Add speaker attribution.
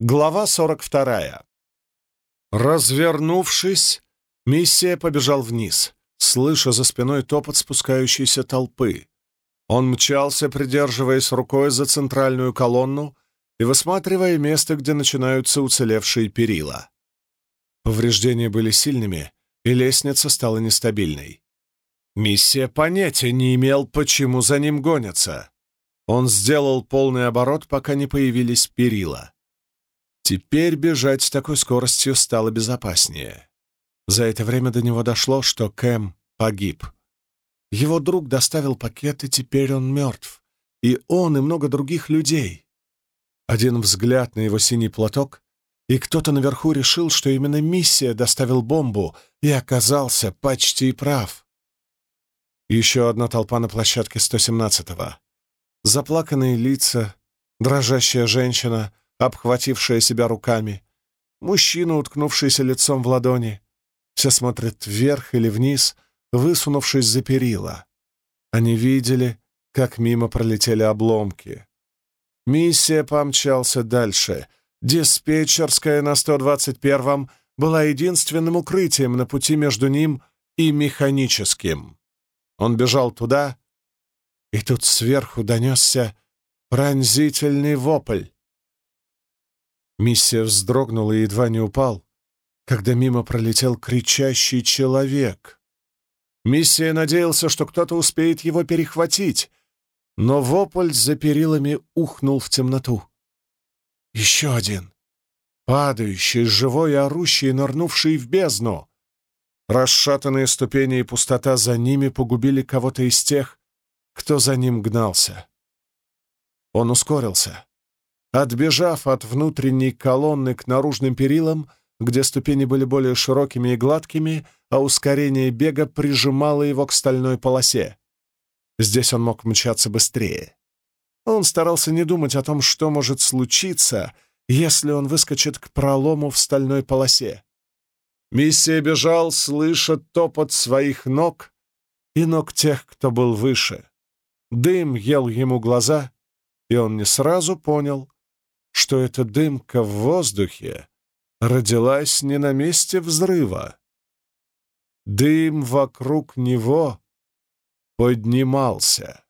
Speaker 1: Глава 42. Развернувшись, миссия побежал вниз, слыша за спиной топот спускающейся толпы. Он мчался, придерживаясь рукой за центральную колонну и высматривая место, где начинаются уцелевшие перила. Повреждения были сильными, и лестница стала нестабильной. Миссия понятия не имел, почему за ним гонятся. Он сделал полный оборот, пока не появились перила. Теперь бежать с такой скоростью стало безопаснее. За это время до него дошло, что Кэм погиб. Его друг доставил пакет, и теперь он мертв. И он, и много других людей. Один взгляд на его синий платок, и кто-то наверху решил, что именно миссия доставил бомбу, и оказался почти прав. Еще одна толпа на площадке 117-го. Заплаканные лица, дрожащая женщина — обхватившая себя руками, мужчина, уткнувшийся лицом в ладони. Все смотрят вверх или вниз, высунувшись за перила. Они видели, как мимо пролетели обломки. Миссия помчался дальше. Диспетчерская на 121-м была единственным укрытием на пути между ним и механическим. Он бежал туда, и тут сверху донесся пронзительный вопль. Миссия вздрогнула и едва не упал, когда мимо пролетел кричащий человек. Миссия надеялся, что кто-то успеет его перехватить, но вопль за перилами ухнул в темноту. Еще один. Падающий, живой и орущий, нырнувший в бездну. Расшатанные ступени и пустота за ними погубили кого-то из тех, кто за ним гнался. Он ускорился. Отбежав от внутренней колонны к наружным перилам, где ступени были более широкими и гладкими, а ускорение бега прижимало его к стальной полосе. Здесь он мог мчаться быстрее. Он старался не думать о том, что может случиться, если он выскочит к пролому в стальной полосе. Миссия бежал, слыша топот своих ног и ног тех, кто был выше. Дым ел ему глаза, и он не сразу понял, что эта дымка в воздухе родилась не на месте взрыва. Дым вокруг него поднимался.